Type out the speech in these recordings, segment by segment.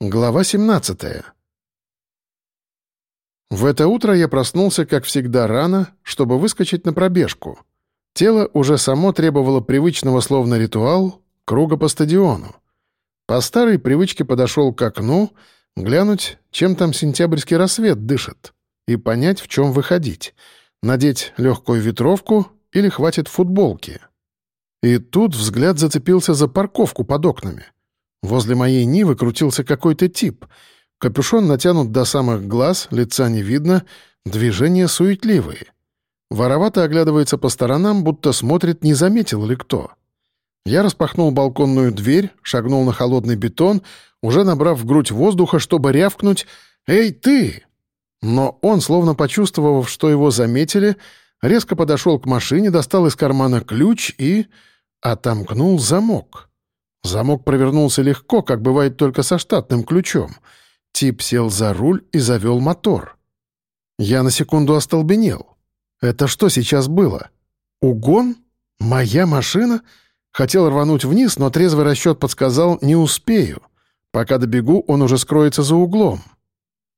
Глава 17 В это утро я проснулся, как всегда, рано, чтобы выскочить на пробежку. Тело уже само требовало привычного словно ритуал круга по стадиону. По старой привычке подошел к окну, глянуть, чем там сентябрьский рассвет дышит, и понять, в чем выходить. Надеть легкую ветровку или хватит футболки. И тут взгляд зацепился за парковку под окнами — Возле моей Нивы крутился какой-то тип. Капюшон натянут до самых глаз, лица не видно, движения суетливые. Воровато оглядывается по сторонам, будто смотрит, не заметил ли кто. Я распахнул балконную дверь, шагнул на холодный бетон, уже набрав в грудь воздуха, чтобы рявкнуть «Эй, ты!». Но он, словно почувствовав, что его заметили, резко подошел к машине, достал из кармана ключ и... отомкнул замок. Замок провернулся легко, как бывает только со штатным ключом. Тип сел за руль и завел мотор. Я на секунду остолбенел. Это что сейчас было? Угон? Моя машина? Хотел рвануть вниз, но трезвый расчет подсказал «не успею». Пока добегу, он уже скроется за углом.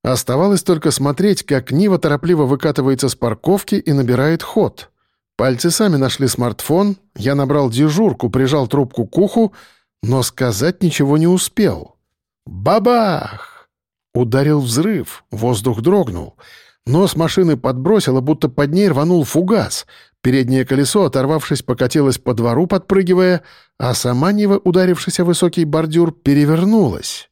Оставалось только смотреть, как Нива торопливо выкатывается с парковки и набирает ход. Пальцы сами нашли смартфон, я набрал дежурку, прижал трубку к уху — но сказать ничего не успел. Бабах! Ударил взрыв, воздух дрогнул. Нос машины подбросило, будто под ней рванул фугас. Переднее колесо, оторвавшись, покатилось по двору, подпрыгивая, а сама Нива, ударившись о высокий бордюр, перевернулась.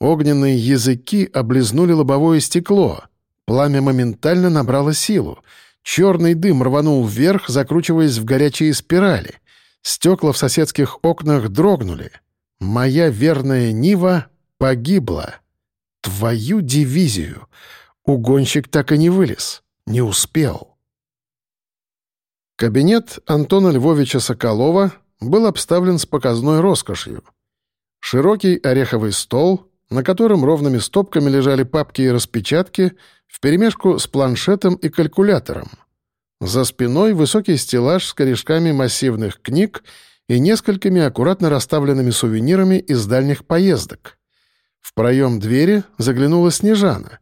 Огненные языки облизнули лобовое стекло. Пламя моментально набрало силу. Черный дым рванул вверх, закручиваясь в горячие спирали — Стекла в соседских окнах дрогнули. Моя верная Нива погибла. Твою дивизию! Угонщик так и не вылез. Не успел. Кабинет Антона Львовича Соколова был обставлен с показной роскошью. Широкий ореховый стол, на котором ровными стопками лежали папки и распечатки, вперемешку с планшетом и калькулятором — за спиной высокий стеллаж с корешками массивных книг и несколькими аккуратно расставленными сувенирами из дальних поездок. В проем двери заглянула Снежана.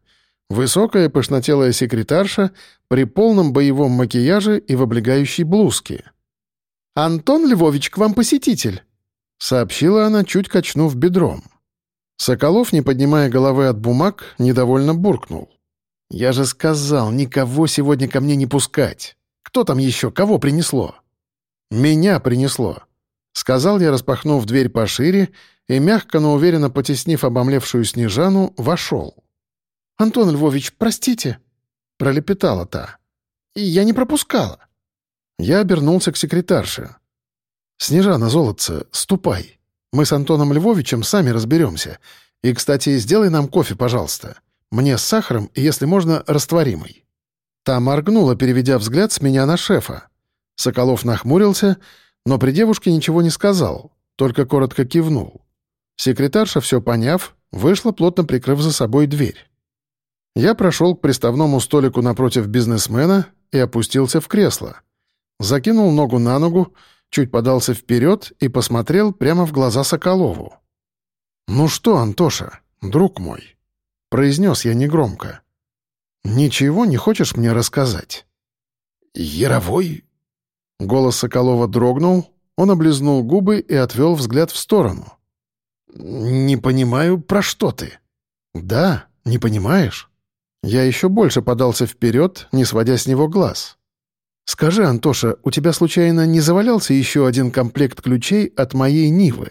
Высокая пышнотелая секретарша при полном боевом макияже и в облегающей блузке. «Антон Львович, к вам посетитель!» — сообщила она, чуть качнув бедром. Соколов, не поднимая головы от бумаг, недовольно буркнул. «Я же сказал, никого сегодня ко мне не пускать. Кто там еще? Кого принесло?» «Меня принесло», — сказал я, распахнув дверь пошире и, мягко, но уверенно потеснив обомлевшую Снежану, вошел. «Антон Львович, простите», — пролепетала та. «Я не пропускала». Я обернулся к секретарше. «Снежана, золотце, ступай. Мы с Антоном Львовичем сами разберемся. И, кстати, сделай нам кофе, пожалуйста. Мне с сахаром если можно, растворимый». Та моргнула, переведя взгляд с меня на шефа. Соколов нахмурился, но при девушке ничего не сказал, только коротко кивнул. Секретарша, все поняв, вышла, плотно прикрыв за собой дверь. Я прошел к приставному столику напротив бизнесмена и опустился в кресло. Закинул ногу на ногу, чуть подался вперед и посмотрел прямо в глаза Соколову. «Ну что, Антоша, друг мой, произнес я негромко. «Ничего не хочешь мне рассказать?» «Яровой?» Голос Соколова дрогнул, он облизнул губы и отвел взгляд в сторону. «Не понимаю, про что ты?» «Да, не понимаешь?» Я еще больше подался вперед, не сводя с него глаз. «Скажи, Антоша, у тебя случайно не завалялся еще один комплект ключей от моей Нивы?»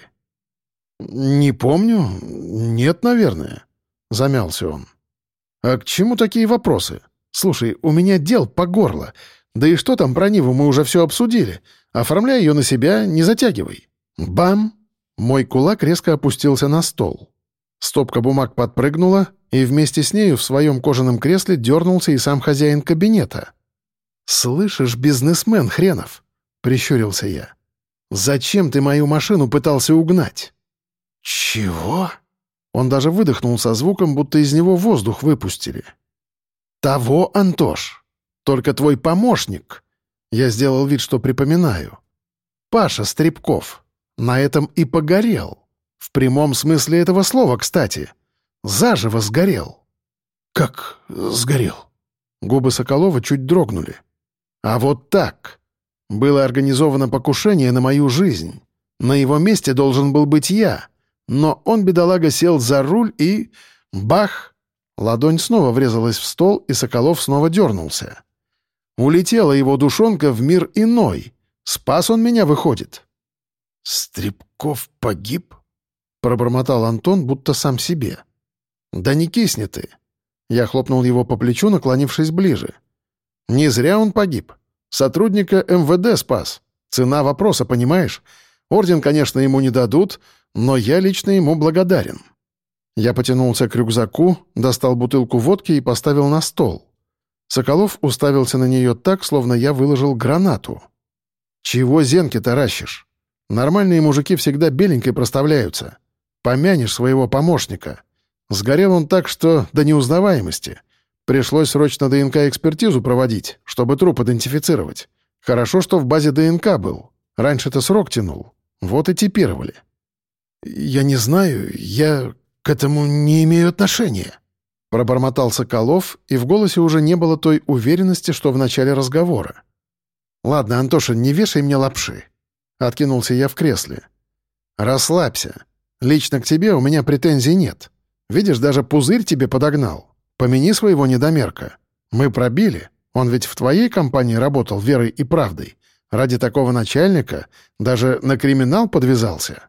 «Не помню. Нет, наверное». Замялся он. «А к чему такие вопросы? Слушай, у меня дел по горло. Да и что там про Ниву, мы уже все обсудили. Оформляй ее на себя, не затягивай». Бам! Мой кулак резко опустился на стол. Стопка бумаг подпрыгнула, и вместе с нею в своем кожаном кресле дернулся и сам хозяин кабинета. «Слышишь, бизнесмен хренов?» — прищурился я. «Зачем ты мою машину пытался угнать?» «Чего?» Он даже выдохнул со звуком, будто из него воздух выпустили. «Того, Антош! Только твой помощник!» Я сделал вид, что припоминаю. «Паша Стребков. На этом и погорел. В прямом смысле этого слова, кстати. Заживо сгорел». «Как сгорел?» Губы Соколова чуть дрогнули. «А вот так. Было организовано покушение на мою жизнь. На его месте должен был быть я. Но он, бедолага, сел за руль и... Бах! Ладонь снова врезалась в стол, и Соколов снова дернулся. Улетела его душонка в мир иной. Спас он меня, выходит. «Стребков погиб?» — пробормотал Антон, будто сам себе. «Да не кисни ты!» Я хлопнул его по плечу, наклонившись ближе. «Не зря он погиб. Сотрудника МВД спас. Цена вопроса, понимаешь? Орден, конечно, ему не дадут, но я лично ему благодарен». Я потянулся к рюкзаку, достал бутылку водки и поставил на стол. Соколов уставился на нее так, словно я выложил гранату. «Чего зенки таращишь? Нормальные мужики всегда беленькой проставляются. Помянешь своего помощника. Сгорел он так, что до неузнаваемости. Пришлось срочно ДНК-экспертизу проводить, чтобы труп идентифицировать. Хорошо, что в базе ДНК был. Раньше-то срок тянул. Вот и типировали». «Я не знаю, я к этому не имею отношения», — пробормотал Соколов, и в голосе уже не было той уверенности, что в начале разговора. «Ладно, Антоша, не вешай мне лапши», — откинулся я в кресле. «Расслабься. Лично к тебе у меня претензий нет. Видишь, даже пузырь тебе подогнал. Помяни своего недомерка. Мы пробили. Он ведь в твоей компании работал верой и правдой. Ради такого начальника даже на криминал подвязался».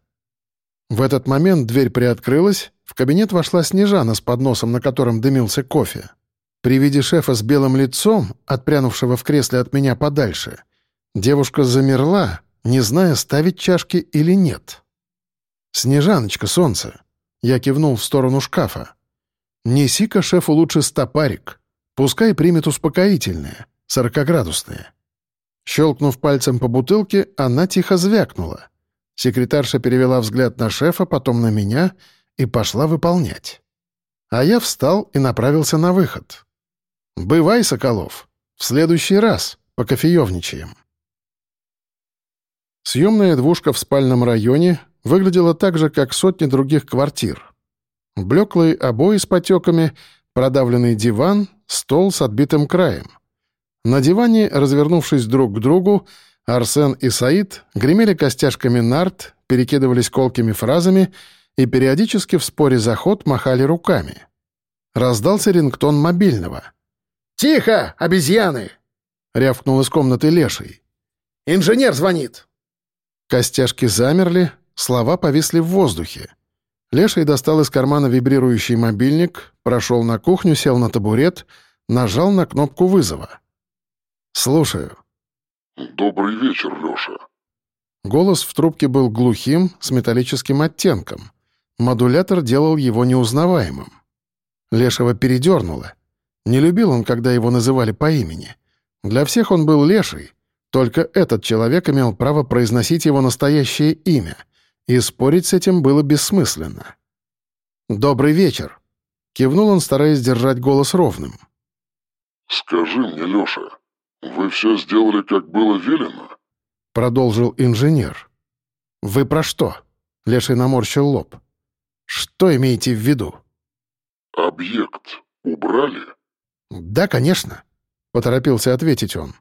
В этот момент дверь приоткрылась, в кабинет вошла Снежана с подносом, на котором дымился кофе. При виде шефа с белым лицом, отпрянувшего в кресле от меня подальше, девушка замерла, не зная, ставить чашки или нет. «Снежаночка, солнце!» Я кивнул в сторону шкафа. «Неси-ка шефу лучше стопарик. Пускай примет успокоительное, сорокоградусное». Щелкнув пальцем по бутылке, она тихо звякнула — Секретарша перевела взгляд на шефа, потом на меня и пошла выполнять. А я встал и направился на выход. «Бывай, Соколов. В следующий раз покофеевничаем». Съемная двушка в спальном районе выглядела так же, как сотни других квартир. Блеклые обои с потеками, продавленный диван, стол с отбитым краем. На диване, развернувшись друг к другу, Арсен и Саид гремели костяшками нарт, перекидывались колкими фразами и периодически в споре за ход махали руками. Раздался рингтон мобильного. «Тихо, обезьяны!» — рявкнул из комнаты леший. «Инженер звонит!» Костяшки замерли, слова повисли в воздухе. Леший достал из кармана вибрирующий мобильник, прошел на кухню, сел на табурет, нажал на кнопку вызова. «Слушаю». «Добрый вечер, Леша». Голос в трубке был глухим, с металлическим оттенком. Модулятор делал его неузнаваемым. Лешего передернуло. Не любил он, когда его называли по имени. Для всех он был Леший, только этот человек имел право произносить его настоящее имя, и спорить с этим было бессмысленно. «Добрый вечер», — кивнул он, стараясь держать голос ровным. «Скажи мне, Леша, «Вы все сделали, как было велено?» — продолжил инженер. «Вы про что?» — Леший наморщил лоб. «Что имеете в виду?» «Объект убрали?» «Да, конечно», — поторопился ответить он.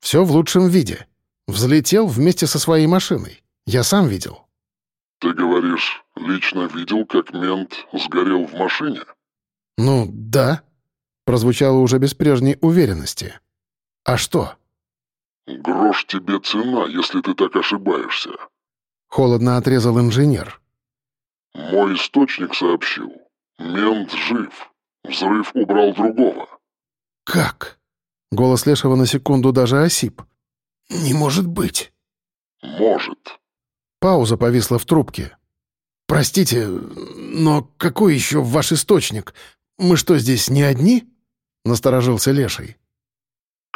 «Все в лучшем виде. Взлетел вместе со своей машиной. Я сам видел». «Ты говоришь, лично видел, как мент сгорел в машине?» «Ну, да», — прозвучало уже без прежней уверенности. «А что?» «Грош тебе цена, если ты так ошибаешься», — холодно отрезал инженер. «Мой источник сообщил. Мент жив. Взрыв убрал другого». «Как?» Голос Лешего на секунду даже осип. «Не может быть». «Может». Пауза повисла в трубке. «Простите, но какой еще ваш источник? Мы что, здесь не одни?» — насторожился Леший.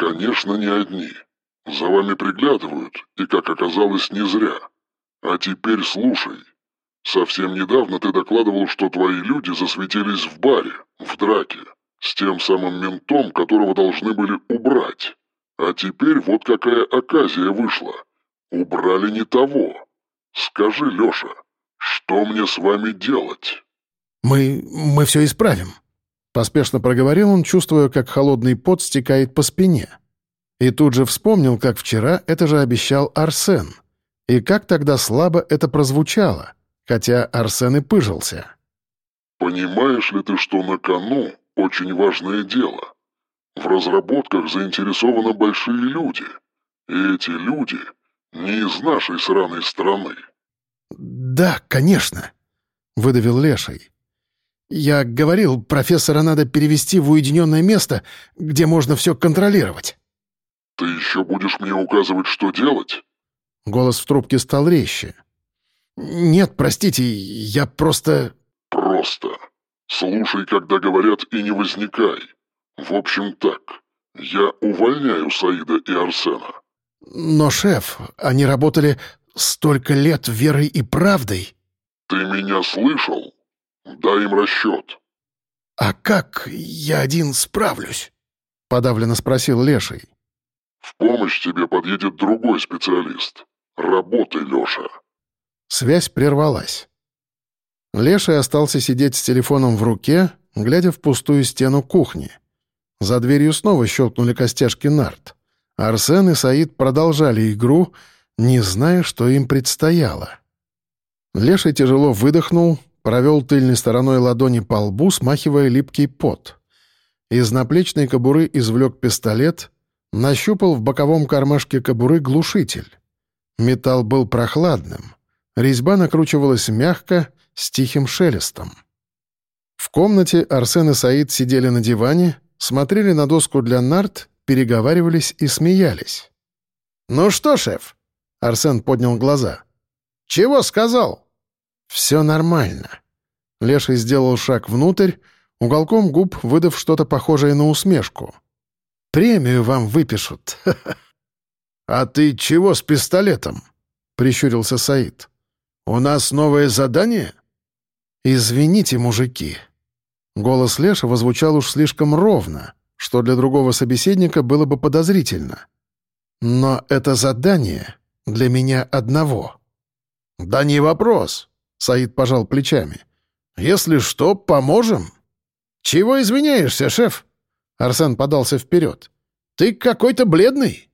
«Конечно, не одни. За вами приглядывают, и, как оказалось, не зря. А теперь слушай. Совсем недавно ты докладывал, что твои люди засветились в баре, в драке, с тем самым ментом, которого должны были убрать. А теперь вот какая оказия вышла. Убрали не того. Скажи, Леша, что мне с вами делать?» Мы... мы все исправим». Поспешно проговорил он, чувствуя, как холодный пот стекает по спине. И тут же вспомнил, как вчера это же обещал Арсен. И как тогда слабо это прозвучало, хотя Арсен и пыжился. «Понимаешь ли ты, что на кону очень важное дело? В разработках заинтересованы большие люди, и эти люди не из нашей сраной страны». «Да, конечно», — выдавил Леший. «Я говорил, профессора надо перевести в уединенное место, где можно все контролировать». «Ты еще будешь мне указывать, что делать?» Голос в трубке стал резче. «Нет, простите, я просто...» «Просто. Слушай, когда говорят, и не возникай. В общем так, я увольняю Саида и Арсена». «Но, шеф, они работали столько лет верой и правдой». «Ты меня слышал? Дай им расчет». «А как я один справлюсь?» — подавленно спросил Леший. «В помощь тебе подъедет другой специалист. Работай, Леша». Связь прервалась. Леший остался сидеть с телефоном в руке, глядя в пустую стену кухни. За дверью снова щелкнули костяшки нарт. Арсен и Саид продолжали игру, не зная, что им предстояло. Леший тяжело выдохнул, провел тыльной стороной ладони по лбу, смахивая липкий пот. Из наплечной кобуры извлек пистолет, нащупал в боковом кармашке кобуры глушитель. Металл был прохладным. Резьба накручивалась мягко, с тихим шелестом. В комнате Арсен и Саид сидели на диване, смотрели на доску для нарт, переговаривались и смеялись. «Ну что, шеф?» — Арсен поднял глаза. «Чего сказал?» «Все нормально». Леший сделал шаг внутрь, уголком губ выдав что-то похожее на усмешку. «Премию вам выпишут». «А ты чего с пистолетом?» — прищурился Саид. «У нас новое задание?» «Извините, мужики». Голос Лешего звучал уж слишком ровно, что для другого собеседника было бы подозрительно. «Но это задание для меня одного». «Да не вопрос», — Саид пожал плечами. «Если что, поможем». «Чего извиняешься, шеф?» Арсен подался вперед. «Ты какой-то бледный».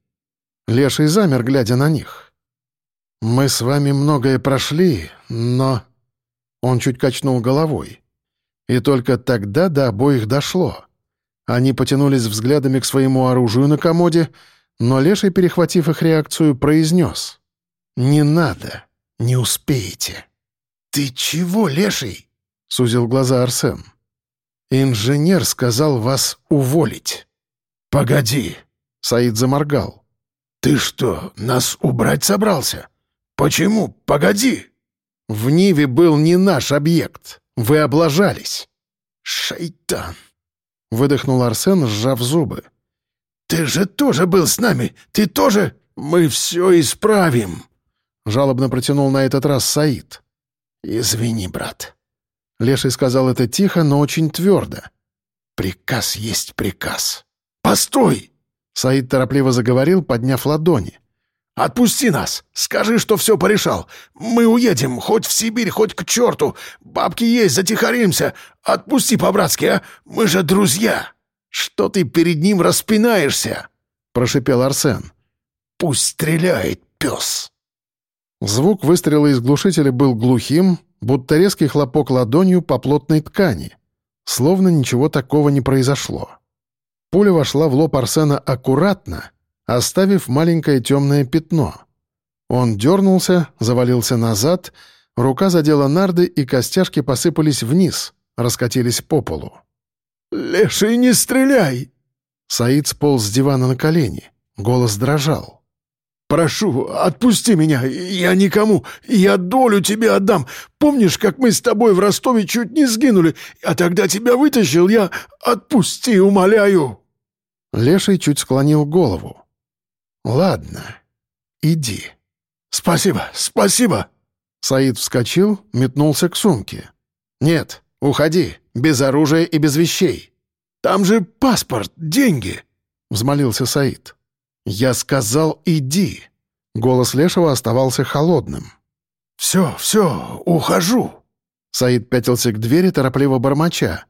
Леший замер, глядя на них. «Мы с вами многое прошли, но...» Он чуть качнул головой. И только тогда до обоих дошло. Они потянулись взглядами к своему оружию на комоде, но Леший, перехватив их реакцию, произнес. «Не надо, не успеете». «Ты чего, Леший?» — сузил глаза Арсен. «Инженер сказал вас уволить». «Погоди», — Саид заморгал. «Ты что, нас убрать собрался? Почему? Погоди!» В Ниве был не наш объект. Вы облажались». «Шайтан!» — выдохнул Арсен, сжав зубы. «Ты же тоже был с нами! Ты тоже? Мы все исправим!» Жалобно протянул на этот раз Саид. «Извини, брат». Леший сказал это тихо, но очень твердо. «Приказ есть приказ». «Постой!» Саид торопливо заговорил, подняв ладони. «Отпусти нас! Скажи, что все порешал! Мы уедем, хоть в Сибирь, хоть к черту! Бабки есть, затихаримся! Отпусти по-братски, а! Мы же друзья! Что ты перед ним распинаешься?» — прошипел Арсен. «Пусть стреляет, пес!» Звук выстрела из глушителя был глухим, будто резкий хлопок ладонью по плотной ткани. Словно ничего такого не произошло. Пуля вошла в лоб Арсена аккуратно — оставив маленькое темное пятно. Он дернулся, завалился назад, рука задела нарды, и костяшки посыпались вниз, раскатились по полу. «Леший, не стреляй!» Саид сполз с дивана на колени. Голос дрожал. «Прошу, отпусти меня, я никому, я долю тебе отдам. Помнишь, как мы с тобой в Ростове чуть не сгинули, а тогда тебя вытащил я? Отпусти, умоляю!» Леший чуть склонил голову. «Ладно, иди». «Спасибо, спасибо!» Саид вскочил, метнулся к сумке. «Нет, уходи, без оружия и без вещей. Там же паспорт, деньги!» — взмолился Саид. «Я сказал, иди!» Голос Лешего оставался холодным. «Все, все, ухожу!» Саид пятился к двери, торопливо бормоча.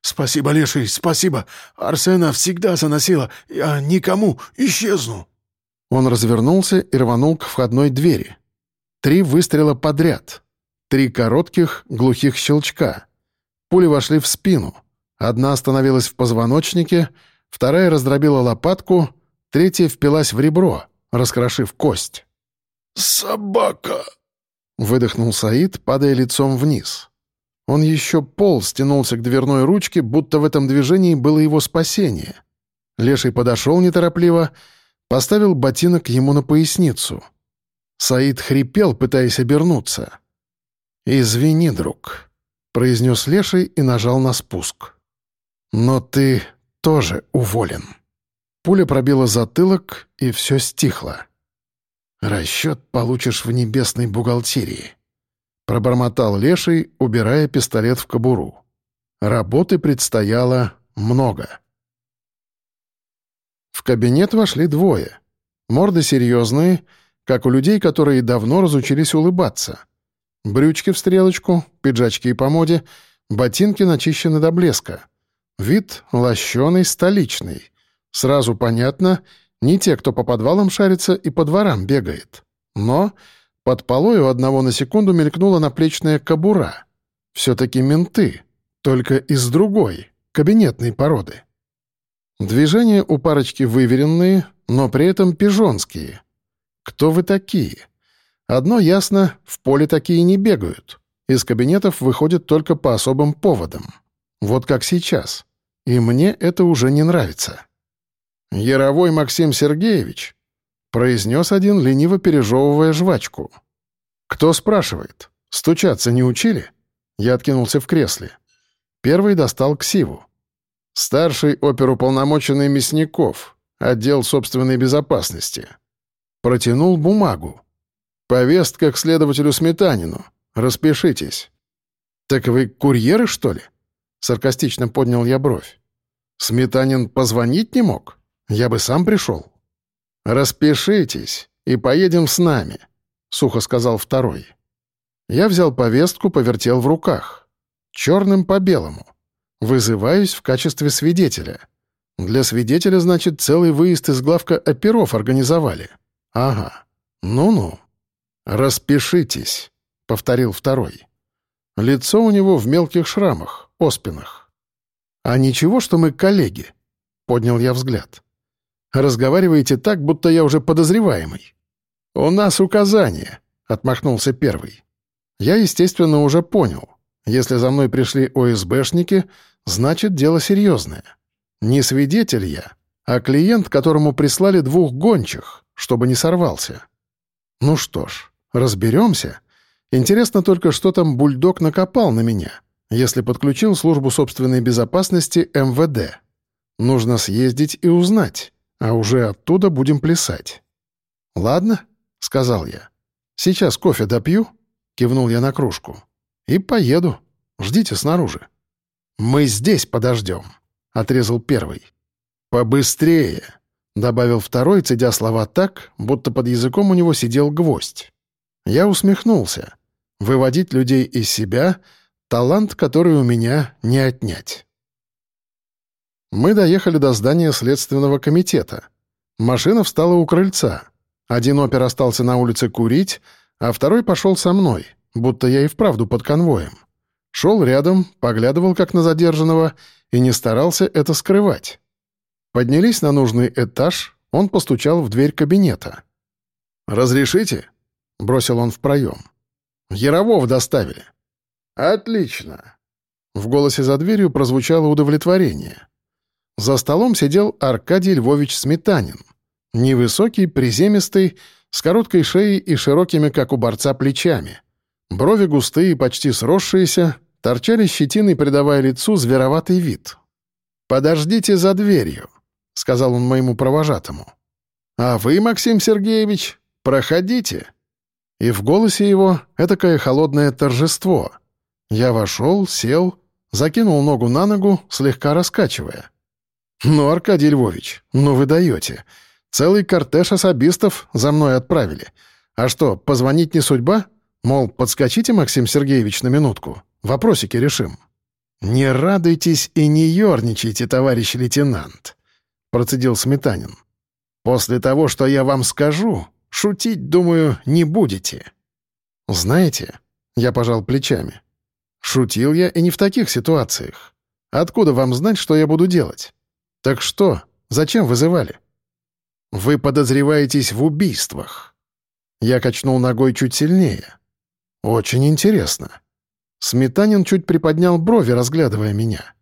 «Спасибо, Леший, спасибо. Арсена всегда заносила. Я никому исчезну». Он развернулся и рванул к входной двери. Три выстрела подряд. Три коротких, глухих щелчка. Пули вошли в спину. Одна остановилась в позвоночнике, вторая раздробила лопатку, третья впилась в ребро, раскрошив кость. «Собака!» — выдохнул Саид, падая лицом вниз. Он еще пол стянулся к дверной ручке, будто в этом движении было его спасение. Леший подошел неторопливо, поставил ботинок ему на поясницу. Саид хрипел, пытаясь обернуться. «Извини, друг», — произнес Леший и нажал на спуск. «Но ты тоже уволен». Пуля пробила затылок, и все стихло. «Расчет получишь в небесной бухгалтерии», — пробормотал Леший, убирая пистолет в кобуру. Работы предстояло много. В кабинет вошли двое. Морды серьезные, как у людей, которые давно разучились улыбаться. Брючки в стрелочку, пиджачки по моде, ботинки начищены до блеска. Вид лощеный, столичный. Сразу понятно, не те, кто по подвалам шарится и по дворам бегает. Но под полой у одного на секунду мелькнула наплечная кобура. Все-таки менты, только из другой, кабинетной породы. Движения у парочки выверенные, но при этом пижонские. Кто вы такие? Одно ясно, в поле такие не бегают. Из кабинетов выходят только по особым поводам. Вот как сейчас. И мне это уже не нравится. «Яровой Максим Сергеевич», — произнес один, лениво пережевывая жвачку. «Кто спрашивает? Стучаться не учили?» Я откинулся в кресле. Первый достал ксиву. Старший оперуполномоченный Мясников, отдел собственной безопасности. Протянул бумагу. Повестка к следователю Сметанину. Распишитесь. «Так вы курьеры, что ли?» Саркастично поднял я бровь. «Сметанин позвонить не мог? Я бы сам пришел». «Распишитесь и поедем с нами», — сухо сказал второй. Я взял повестку, повертел в руках. Черным по белому. Вызываюсь в качестве свидетеля. Для свидетеля, значит, целый выезд из главка оперов организовали. Ага. Ну-ну. «Распишитесь», — повторил второй. Лицо у него в мелких шрамах, оспинах. «А ничего, что мы коллеги?» — поднял я взгляд. «Разговариваете так, будто я уже подозреваемый». «У нас указание», — отмахнулся первый. «Я, естественно, уже понял. Если за мной пришли ОСБшники, значит, дело серьезное. Не свидетель я, а клиент, которому прислали двух гончих, чтобы не сорвался. Ну что ж, разберемся. Интересно только, что там бульдог накопал на меня, если подключил службу собственной безопасности МВД. Нужно съездить и узнать, а уже оттуда будем плясать. «Ладно», — сказал я. «Сейчас кофе допью», — кивнул я на кружку. «И поеду. Ждите снаружи». «Мы здесь подождем», — отрезал первый. «Побыстрее», — добавил второй, цедя слова так, будто под языком у него сидел гвоздь. Я усмехнулся. Выводить людей из себя — талант, который у меня не отнять. Мы доехали до здания Следственного комитета. Машина встала у крыльца. Один опер остался на улице курить, а второй пошел со мной — будто я и вправду под конвоем. Шел рядом, поглядывал как на задержанного и не старался это скрывать. Поднялись на нужный этаж, он постучал в дверь кабинета. «Разрешите?» — бросил он в проем. «Яровов доставили». «Отлично». В голосе за дверью прозвучало удовлетворение. За столом сидел Аркадий Львович Сметанин. Невысокий, приземистый, с короткой шеей и широкими, как у борца, плечами — Брови густые, почти сросшиеся, торчали щетиной, придавая лицу звероватый вид. «Подождите за дверью», — сказал он моему провожатому. «А вы, Максим Сергеевич, проходите». И в голосе его этакое холодное торжество. Я вошел, сел, закинул ногу на ногу, слегка раскачивая. «Ну, Аркадий Львович, ну вы даете. Целый кортеж особистов за мной отправили. А что, позвонить не судьба?» Мол, подскочите, Максим Сергеевич, на минутку. Вопросики решим». «Не радуйтесь и не ерничайте, товарищ лейтенант», — процедил Сметанин. «После того, что я вам скажу, шутить, думаю, не будете». «Знаете», — я пожал плечами, — «шутил я и не в таких ситуациях. Откуда вам знать, что я буду делать? Так что, зачем вызывали?» «Вы подозреваетесь в убийствах». Я качнул ногой чуть сильнее. «Очень интересно». Сметанин чуть приподнял брови, разглядывая меня.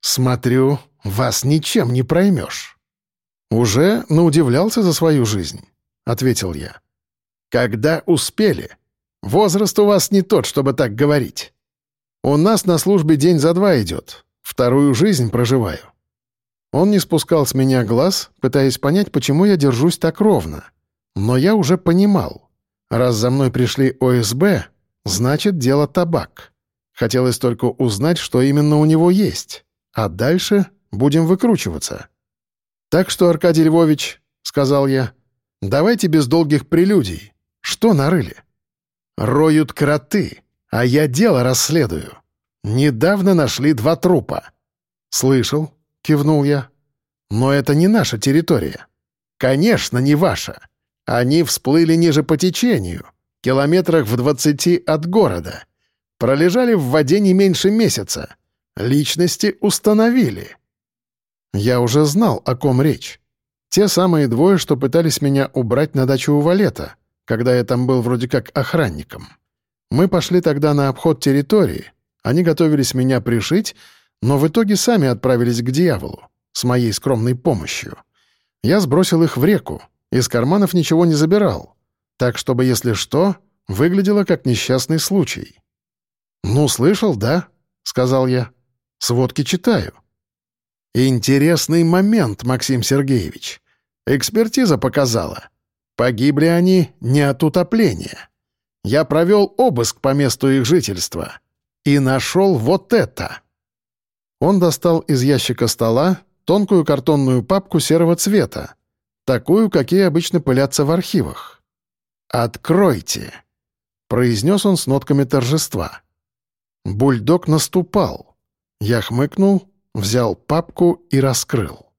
«Смотрю, вас ничем не проймешь». «Уже наудивлялся за свою жизнь», — ответил я. «Когда успели? Возраст у вас не тот, чтобы так говорить. У нас на службе день за два идет. Вторую жизнь проживаю». Он не спускал с меня глаз, пытаясь понять, почему я держусь так ровно. Но я уже понимал. Раз за мной пришли ОСБ, значит, дело табак. Хотелось только узнать, что именно у него есть. А дальше будем выкручиваться. «Так что, Аркадий Львович», — сказал я, — «давайте без долгих прелюдий. Что нарыли?» «Роют кроты, а я дело расследую. Недавно нашли два трупа». «Слышал», — кивнул я. «Но это не наша территория». «Конечно, не ваша. Они всплыли ниже по течению, километрах в двадцати от города. Пролежали в воде не меньше месяца. Личности установили. Я уже знал, о ком речь. Те самые двое, что пытались меня убрать на дачу у Валета, когда я там был вроде как охранником. Мы пошли тогда на обход территории. Они готовились меня пришить, но в итоге сами отправились к дьяволу с моей скромной помощью. Я сбросил их в реку, из карманов ничего не забирал, так чтобы, если что, выглядело как несчастный случай. «Ну, слышал, да?» — сказал я. «Сводки читаю». «Интересный момент, Максим Сергеевич. Экспертиза показала. Погибли они не от утопления. Я провел обыск по месту их жительства и нашел вот это». Он достал из ящика стола тонкую картонную папку серого цвета, такую, какие обычно пылятся в архивах. «Откройте!» — произнес он с нотками торжества. Бульдог наступал. Я хмыкнул, взял папку и раскрыл.